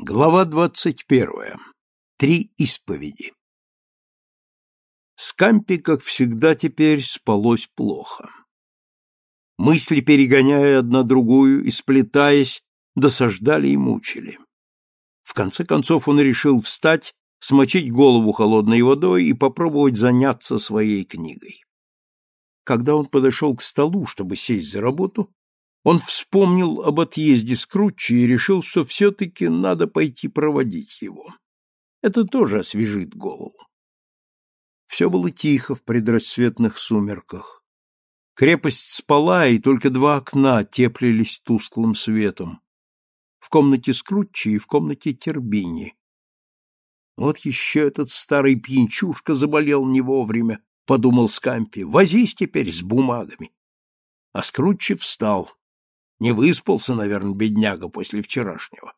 Глава двадцать первая. Три исповеди. Скампи, как всегда теперь, спалось плохо. Мысли, перегоняя одна другую и сплетаясь, досаждали и мучили. В конце концов он решил встать, смочить голову холодной водой и попробовать заняться своей книгой. Когда он подошел к столу, чтобы сесть за работу, он вспомнил об отъезде Скрутчи и решил, что все-таки надо пойти проводить его. Это тоже освежит голову. Все было тихо в предрассветных сумерках. Крепость спала, и только два окна теплились тусклым светом. В комнате Скрутчи и в комнате Тербини. Вот еще этот старый пьянчушка заболел не вовремя, — подумал Скампи. Возись теперь с бумагами. А Скрутчи встал. Не выспался, наверное, бедняга после вчерашнего.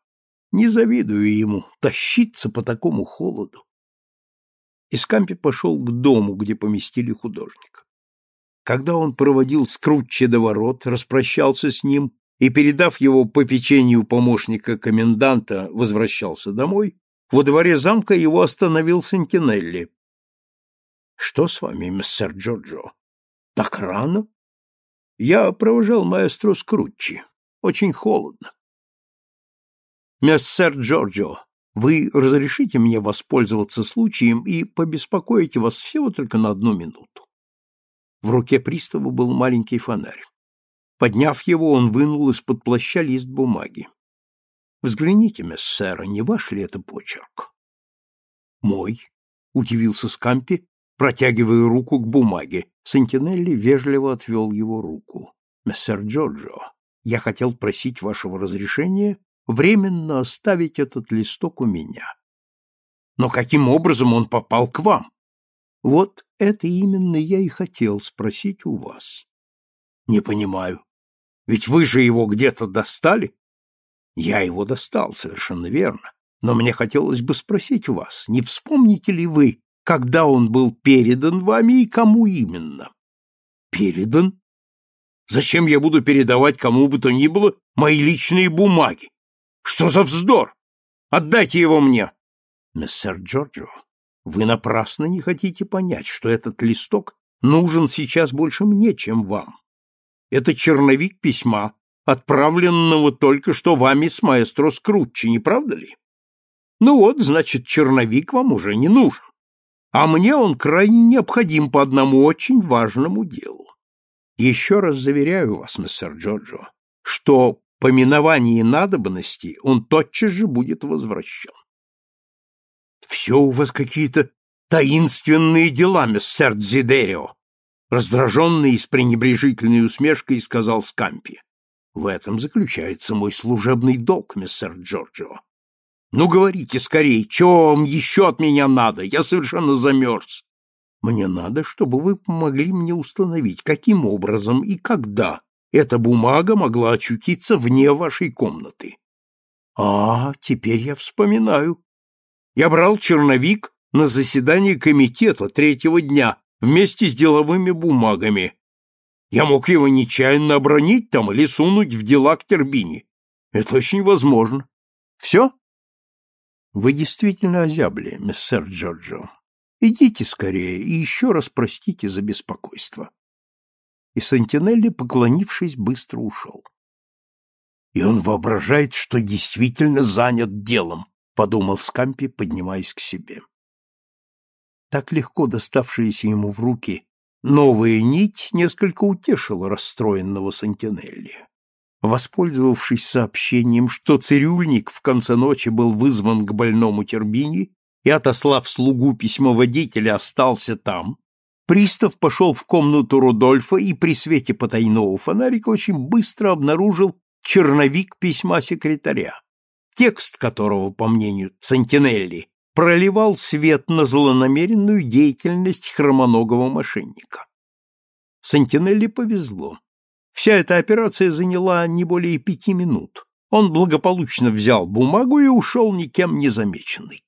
Не завидую ему тащиться по такому холоду. Искампи пошел к дому, где поместили художника. Когда он проводил Скрутче до ворот, распрощался с ним и, передав его по печенью помощника коменданта, возвращался домой, во дворе замка его остановил Сентинелли. — Что с вами, мистер Джорджо? Так рано? Я провожал маэстро Скрутчи. Очень холодно. Мессер Джорджо, вы разрешите мне воспользоваться случаем и побеспокоить вас всего только на одну минуту. В руке пристава был маленький фонарь. Подняв его, он вынул из-под плаща лист бумаги. Взгляните, мессера, не ваш ли это почерк? Мой, удивился Скампи, протягивая руку к бумаге. Сентинелли вежливо отвел его руку. «Мессер Джорджо, я хотел просить вашего разрешения временно оставить этот листок у меня. Но каким образом он попал к вам? Вот это именно я и хотел спросить у вас. Не понимаю. Ведь вы же его где-то достали? Я его достал, совершенно верно. Но мне хотелось бы спросить у вас, не вспомните ли вы, когда он был передан вами и кому именно. Передан? Зачем я буду передавать кому бы то ни было мои личные бумаги? Что за вздор? Отдайте его мне. Мессер Джорджо, вы напрасно не хотите понять, что этот листок нужен сейчас больше мне, чем вам. Это черновик письма, отправленного только что вами с маэстро Скрутчи, не правда ли? Ну вот, значит, черновик вам уже не нужен а мне он крайне необходим по одному очень важному делу. Еще раз заверяю вас, мистер Джорджо, что по миновании надобности он тотчас же будет возвращен. Все у вас какие-то таинственные дела, мистер Дзидерио, раздраженный и с пренебрежительной усмешкой сказал Скампи. В этом заключается мой служебный долг, мистер Джорджо. Ну, говорите скорее, чего вам еще от меня надо? Я совершенно замерз. Мне надо, чтобы вы помогли мне установить, каким образом и когда эта бумага могла очутиться вне вашей комнаты. А, теперь я вспоминаю. Я брал черновик на заседании комитета третьего дня вместе с деловыми бумагами. Я мог его нечаянно обронить там или сунуть в дела к Тербине. Это очень возможно. Все? Вы действительно озябли, мистер Джорджо. Идите скорее и еще раз простите за беспокойство. И Сантинелли, поклонившись, быстро ушел. И он воображает, что действительно занят делом, подумал Скампи, поднимаясь к себе. Так легко доставшаяся ему в руки новая нить несколько утешила расстроенного Сантинелли. Воспользовавшись сообщением, что цирюльник в конце ночи был вызван к больному Тербини и, отослав слугу письмоводителя, остался там, пристав пошел в комнату Рудольфа и при свете потайного фонарика очень быстро обнаружил черновик письма секретаря, текст которого, по мнению Сантинелли, проливал свет на злонамеренную деятельность хромоногого мошенника. Сантинелли повезло. Вся эта операция заняла не более пяти минут. Он благополучно взял бумагу и ушел никем не замеченный.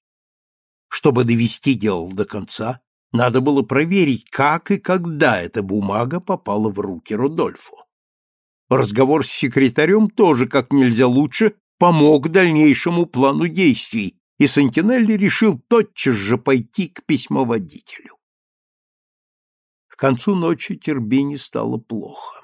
Чтобы довести дело до конца, надо было проверить, как и когда эта бумага попала в руки Рудольфу. Разговор с секретарем тоже как нельзя лучше помог дальнейшему плану действий, и Сантинелли решил тотчас же пойти к письмоводителю. К концу ночи Тербини стало плохо.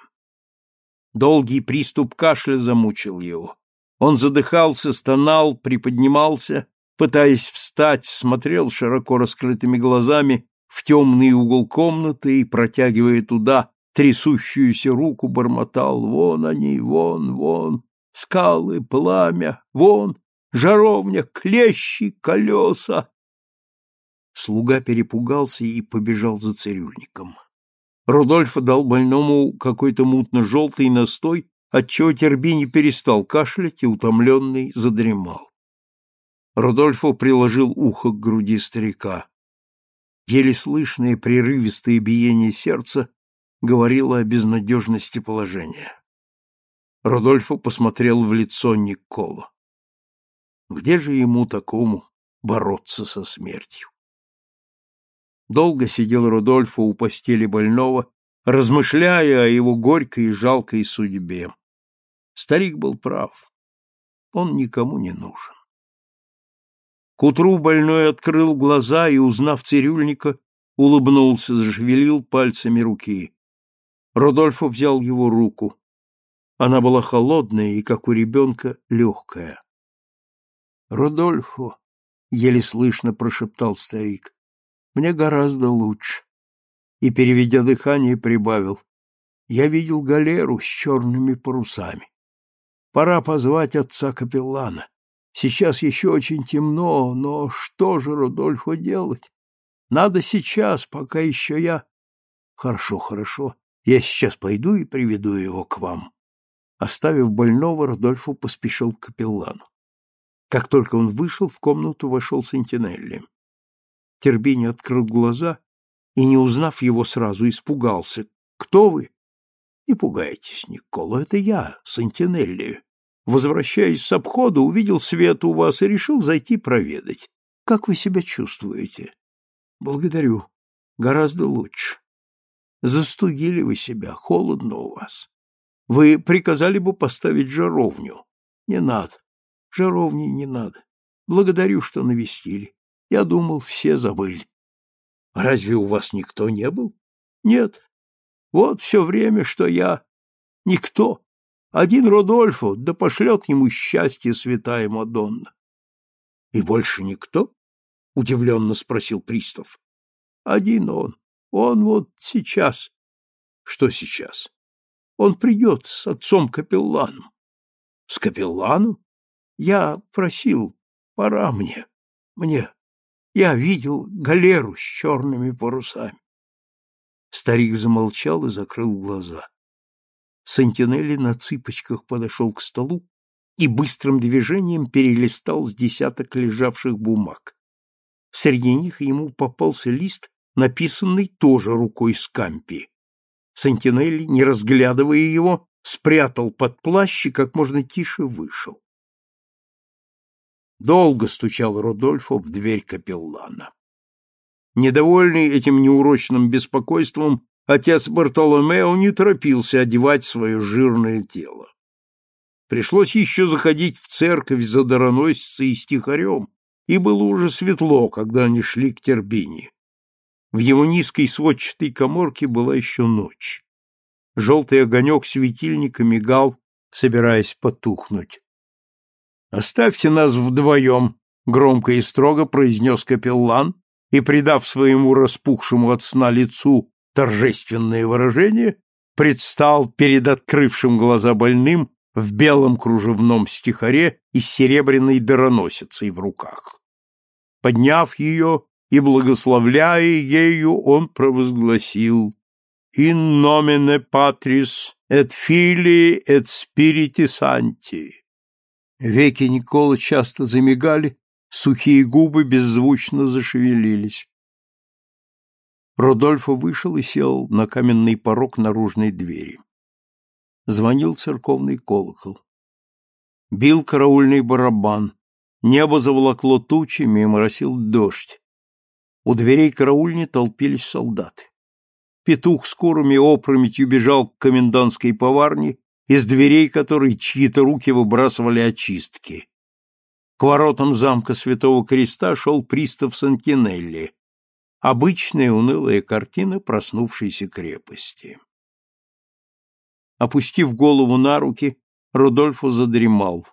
Долгий приступ кашля замучил его. Он задыхался, стонал, приподнимался, пытаясь встать, смотрел широко раскрытыми глазами в темный угол комнаты и, протягивая туда трясущуюся руку, бормотал «Вон они, вон, вон, скалы, пламя, вон, жаровня, клещи, колеса!» Слуга перепугался и побежал за цирюльником. Рудольф дал больному какой-то мутно-желтый настой, отчего Тербини перестал кашлять и, утомленный, задремал. Рудольфо приложил ухо к груди старика. Еле слышное прерывистое биение сердца говорило о безнадежности положения. Рудольфо посмотрел в лицо Никола. Где же ему такому бороться со смертью? Долго сидел Рудольфо у постели больного, размышляя о его горькой и жалкой судьбе. Старик был прав. Он никому не нужен. К утру больной открыл глаза и, узнав цирюльника, улыбнулся, зашевелил пальцами руки. Рудольфо взял его руку. Она была холодная и, как у ребенка, легкая. — Рудольфо, — еле слышно прошептал старик, — мне гораздо лучше. И, переведя дыхание, прибавил. Я видел галеру с черными парусами. Пора позвать отца капеллана. Сейчас еще очень темно, но что же, Рудольфо, делать? Надо сейчас, пока еще я... Хорошо, хорошо. Я сейчас пойду и приведу его к вам. Оставив больного, Рудольфо поспешил к капеллану. Как только он вышел, в комнату вошел Сентинелли. Тербини открыл глаза и, не узнав его сразу, испугался. «Кто вы?» «Не пугайтесь, Никола, это я, Сантинелли. Возвращаясь с обхода, увидел свет у вас и решил зайти проведать. Как вы себя чувствуете?» «Благодарю. Гораздо лучше. Застудили вы себя, холодно у вас. Вы приказали бы поставить жаровню. Не надо. Жаровни не надо. Благодарю, что навестили. Я думал, все забыли. Разве у вас никто не был? Нет. Вот все время, что я... Никто. Один Родольфо, да пошлет ему счастье святая Мадонна. — И больше никто? — удивленно спросил пристав. — Один он. Он вот сейчас. — Что сейчас? — Он придет с отцом-капелланом. — С капелланом? Я просил, пора мне, мне. Я видел галеру с черными парусами. Старик замолчал и закрыл глаза. Сантинелли на цыпочках подошел к столу и быстрым движением перелистал с десяток лежавших бумаг. Среди них ему попался лист, написанный тоже рукой Скампи. Сантинелли, не разглядывая его, спрятал под плащ и как можно тише вышел. Долго стучал Рудольфо в дверь капеллана. Недовольный этим неурочным беспокойством, отец Бартоломео не торопился одевать свое жирное тело. Пришлось еще заходить в церковь за дароносицей и стихарем, и было уже светло, когда они шли к Тербине. В его низкой сводчатой коморке была еще ночь. Желтый огонек светильника мигал, собираясь потухнуть. «Оставьте нас вдвоем», — громко и строго произнес капеллан и, придав своему распухшему от сна лицу торжественное выражение, предстал перед открывшим глаза больным в белом кружевном стихаре и с серебряной дароносицей в руках. Подняв ее и благословляя ею, он провозгласил «In nomine Patris et Filii et Spiritis Sancti» Веки Никола часто замигали, сухие губы беззвучно зашевелились. Родольфо вышел и сел на каменный порог наружной двери. Звонил церковный колокол. Бил караульный барабан. Небо заволокло тучами и моросил дождь. У дверей караульни толпились солдаты. Петух с курами опрометью бежал к комендантской поварне из дверей которой чьи-то руки выбрасывали очистки. К воротам замка Святого Креста шел пристав Сантинелли. Обычная унылая картина проснувшейся крепости. Опустив голову на руки, Рудольфо задремал.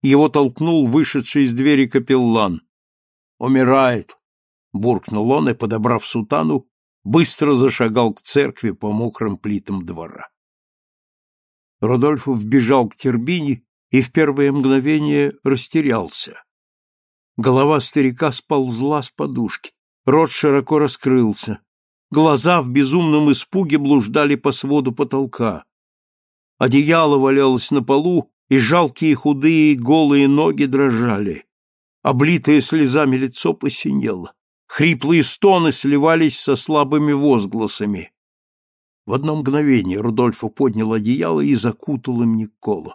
Его толкнул вышедший из двери капеллан. «Умирает!» — буркнул он и, подобрав сутану, быстро зашагал к церкви по мокрым плитам двора. Рудольфо вбежал к Тербине и в первое мгновение растерялся. Голова старика сползла с подушки, рот широко раскрылся, глаза в безумном испуге блуждали по своду потолка. Одеяло валялось на полу, и жалкие худые голые ноги дрожали. Облитое слезами лицо посинело. Хриплые стоны сливались со слабыми возгласами. В одно мгновение Рудольфо поднял одеяло и закутал им Никола.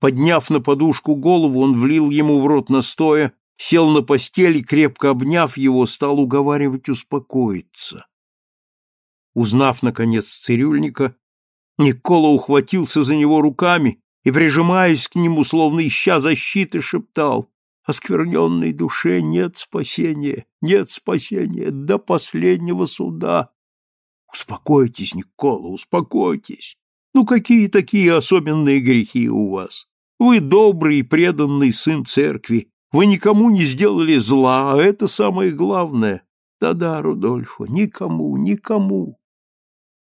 Подняв на подушку голову, он влил ему в рот настоя, сел на постель и, крепко обняв его, стал уговаривать успокоиться. Узнав, наконец, цирюльника, Никола ухватился за него руками и, прижимаясь к нему, словно ища защиты, шептал Оскверненной душе нет спасения, нет спасения до последнего суда. Успокойтесь, Никола, успокойтесь. Ну какие такие особенные грехи у вас? Вы добрый и преданный сын церкви. Вы никому не сделали зла, а это самое главное. Да-да, Рудольфо, никому, никому.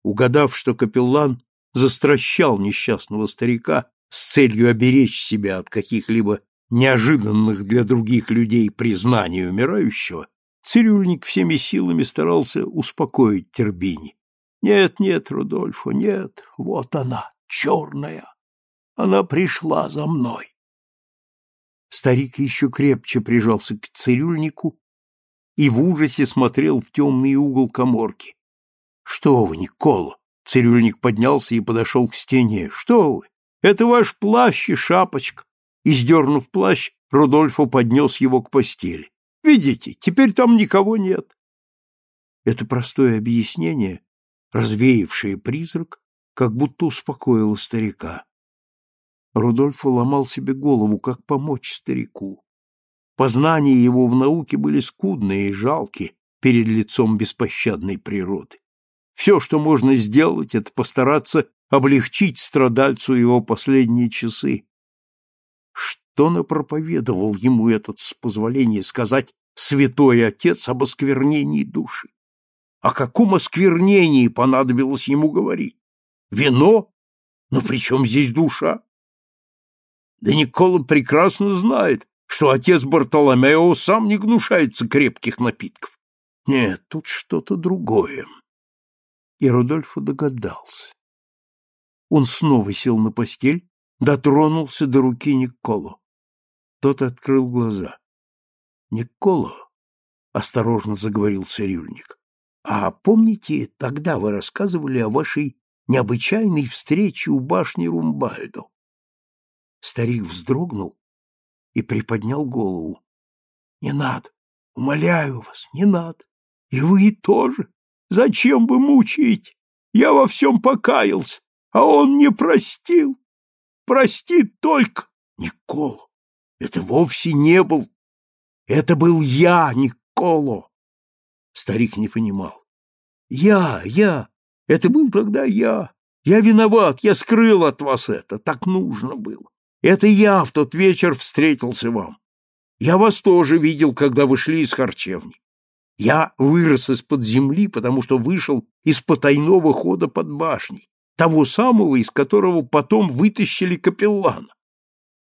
Угадав, что капеллан застращал несчастного старика с целью оберечь себя от каких-либо неожиданных для других людей признаний умирающего, цирюльник всеми силами старался успокоить Тербини. «Нет, нет, Рудольфо, нет, вот она, черная. Она пришла за мной». Старик еще крепче прижался к цирюльнику и в ужасе смотрел в темный угол коморки. «Что вы, Никола?» Цирюльник поднялся и подошел к стене. «Что вы? Это ваш плащ и шапочка и, сдернув плащ, Рудольфо поднес его к постели. «Видите, теперь там никого нет». Это простое объяснение, развеявшее призрак, как будто успокоило старика. Рудольфо ломал себе голову, как помочь старику. Познания его в науке были скудные и жалки перед лицом беспощадной природы. Все, что можно сделать, это постараться облегчить страдальцу его последние часы, что напроповедовал ему этот, с позволения сказать, святой отец об осквернении души? О каком осквернении понадобилось ему говорить? Вино? Но при чем здесь душа? Да Никола прекрасно знает, что отец Бартоломео сам не гнушается крепких напитков. Нет, тут что-то другое. И Рудольфо догадался. Он снова сел на постель, дотронулся до руки Николо. Тот открыл глаза. «Николо», — осторожно заговорил цирюльник, — «а помните, тогда вы рассказывали о вашей необычайной встрече у башни Румбальдо?» Старик вздрогнул и приподнял голову. «Не надо, умоляю вас, не надо. И вы тоже. Зачем вы мучаете? Я во всем покаялся, а он не простил. Простит только Никола. Это вовсе не был... Это был я, Николо. Старик не понимал. Я, я. Это был тогда я. Я виноват, я скрыл от вас это. Так нужно было. Это я в тот вечер встретился вам. Я вас тоже видел, когда вы шли из харчевни. Я вырос из-под земли, потому что вышел из потайного хода под башней, того самого, из которого потом вытащили капеллана.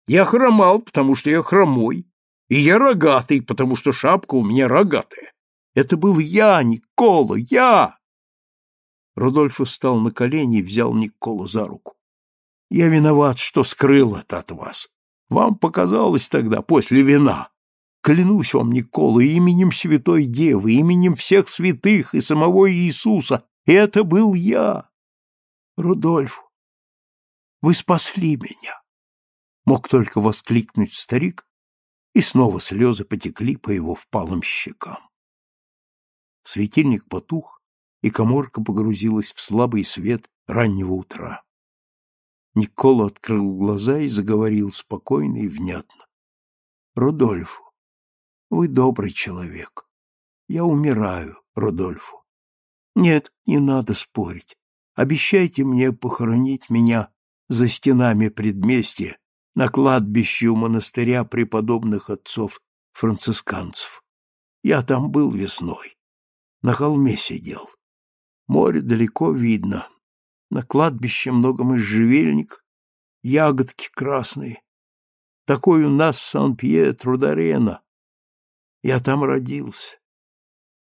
Я хромал, потому что я хромой, и я рогатый, потому что шапка у меня рогатая. Это был я, Никола, я!» Рудольф встал на колени и взял Николу за руку. «Я виноват, что скрыл это от вас. Вам показалось тогда, после вина. Клянусь вам, Никола, именем Святой Девы, именем всех святых и самого Иисуса, это был я. Рудольф, вы спасли меня мог только воскликнуть старик, и снова слезы потекли по его впалым щекам. Светильник потух, и коморка погрузилась в слабый свет раннего утра. Никола открыл глаза и заговорил спокойно и внятно. Рудольфу, вы добрый человек. Я умираю, Рудольфу. Нет, не надо спорить. Обещайте мне похоронить меня за стенами предместья на кладбище у монастыря преподобных отцов-францисканцев. Я там был весной. На холме сидел. Море далеко видно. На кладбище много можжевельник, ягодки красные. Такой у нас в Сан-Пьетро-Дарена. Я там родился.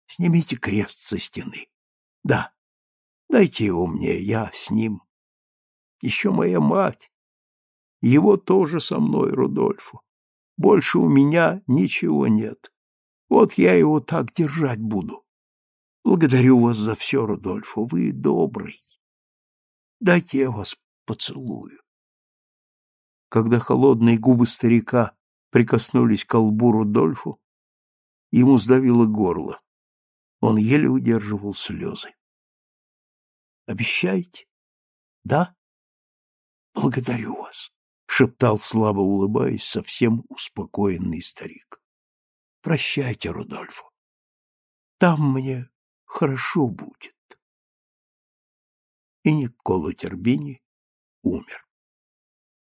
Снимите крест со стены. Да, дайте его мне, я с ним. Еще моя мать. Его тоже со мной, Рудольфу. Больше у меня ничего нет. Вот я его так держать буду. Благодарю вас за все, Рудольфу. Вы добрый. Дайте я вас поцелую. Когда холодные губы старика прикоснулись к лбу Рудольфу, ему сдавило горло. Он еле удерживал слезы. Обещаете? Да? Благодарю вас, шептал слабо улыбаясь совсем успокоенный старик. Прощайте, Рудольфо. Там мне хорошо будет. И Никколо Тербини умер.